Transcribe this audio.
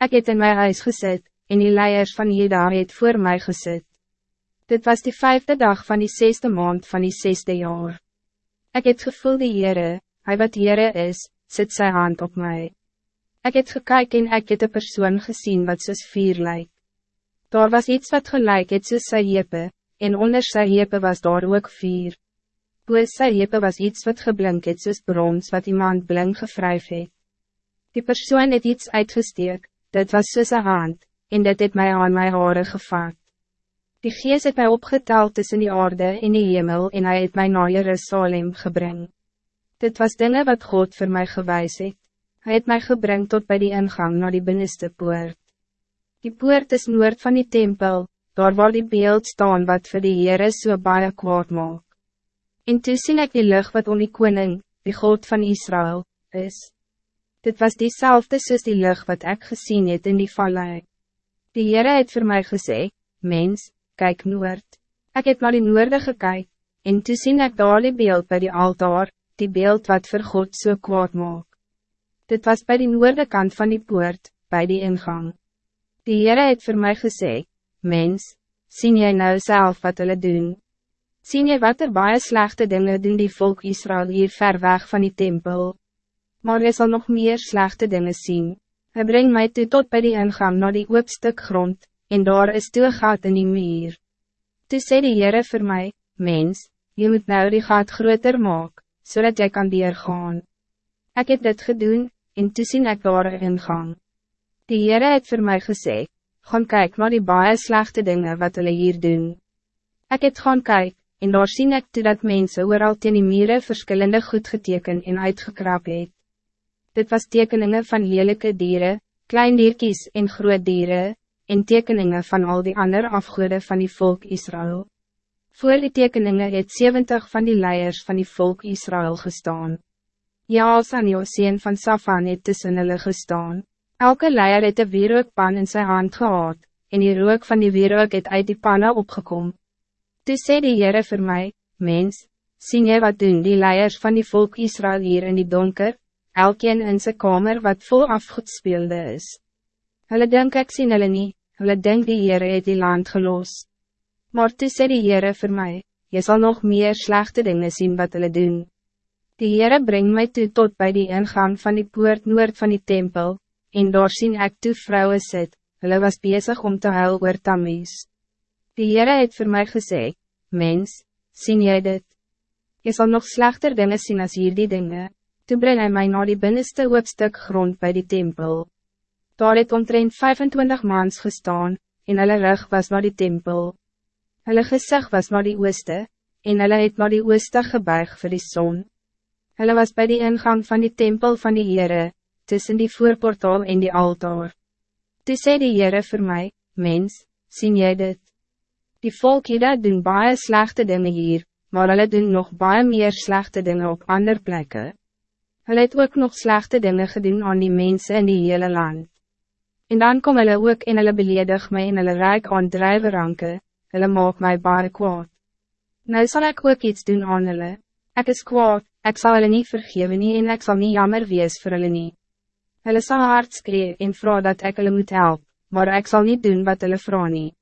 Ik het in mijn huis gezet, en die leiers van Jeda het voor mij gezet. Dit was de vijfde dag van die zesde maand van die zesde jaar. Ik het gevoel die Heere, hij wat Heere is, zet zijn hand op mij. Ik het gekyk en ek het een persoon gezien wat soos vier lijkt. Daar was iets wat gelijk het soos sy hepe, en onder sy hepe was daar ook vier. Boos sy hepe was iets wat geblink het soos brons wat iemand blink gevryf het. Die persoon het iets uitgesteek, dit was soos een hand, en dit het mij aan mijn haren gevat. Die geest het mij opgeteld tussen die aarde en die hemel en hij het mij naar Jerusalem gebring. Dit was dingen wat God voor mij gewijs het. Hij het mij gebring tot bij die ingang naar die binnenste poort. Die poort is noord van die tempel, daar waar die beeld staan wat voor die Heere so baie kwaad maak. En toe sien ek die lucht wat om die koning, die God van Israël, is. Dit was diezelfde soos die lucht wat ik gezien het in die vallei. Die Heere het voor mij gesê, mens, kijk noord. Ik heb naar die noorde gekyk, en toe sien ek daar die beeld bij die altaar, die beeld wat voor God so kwaad maak. Dit was bij die noorde kant van die poort, bij die ingang. Die Heere het voor mij gesê, mens, sien jij nou zelf wat hulle doen? Sien jy wat er baie slechte dingen doen die volk Israël hier ver weg van die tempel? Maar hij zal nog meer slechte dingen zien. Hij brengt mij toe tot bij die ingang naar die oopstuk grond, en daar is toe gaat in die muur. Toe sê die Heere vir my, mens, je moet nou die gat groter maak, zodat jij kan gaan. Ik heb dit gedoen, en toe sien ek daar een ingang. Die Heere het vir my gesê, gaan kyk naar die baie slechte dingen wat hulle hier doen. Ik het gaan kyk, en daar sien ek toe dat mense ooral teen die mure verskillende goed geteken en uitgekrap het. Dit was tekeningen van lelijke dieren, klein dierkies en groot dieren, en tekeningen van al die andere afgoeden van die volk Israël. Voor die tekeningen het 70 van die leiers van die volk Israël gestaan. Jaas en Joseen van Safan het tussen hulle gestaan. Elke leier het een wierookpan in zijn hand gehad, en die rook van die wierook het uit die panne opgekom. Toe sê die Heere vir my, mens, sien jy wat doen die leiers van die volk Israël hier in die donker? Elkeen in zijn kamer wat vol afgoed speelde is. Hulle denk ek sien hulle nie, hulle denk die Heere het die land gelos. Maar toe sê die Heere vir my, jy sal nog meer slechte dingen zien wat hulle doen. Die Heere breng mij toe tot bij die ingang van die poort noord van die tempel, en daar sien ek toe vrouwen sit, hulle was bezig om te huil oor Tamis. Die Heere het vir my gesê, mens, sien jy dit? Je zal nog slechter dingen zien als hier die dingen. Toe breng hy my na die binnenste hoopstuk grond bij die tempel. Daar het omtrent 25 maans gestaan, en hulle rug was naar die tempel. Hulle gezicht was naar die ooste, en hulle het naar die ooste gebuig vir die zon. Hulle was bij die ingang van die tempel van die Heere, tussen die voorportaal en die altaar. Toe sê die Heere vir my, mens, sien jy dit? Die volk hier doen baie slechte dingen hier, maar hulle doen nog baie meer slechte dingen op andere plekken. Hulle het ook nog slechte dingen gedaan aan die mensen in die hele land. En dan kom hulle ook en hulle beledig my en hulle rijk aan drijveranke, hulle maak my baie kwaad. Nou zal ik ook iets doen aan hulle. Ek is kwaad, ek sal hulle nie vergewe nie en ek sal nie jammer wees vir hulle nie. Hulle sal hard skree en vraag dat ek hulle moet help, maar ik zal niet doen wat hulle vraag nie.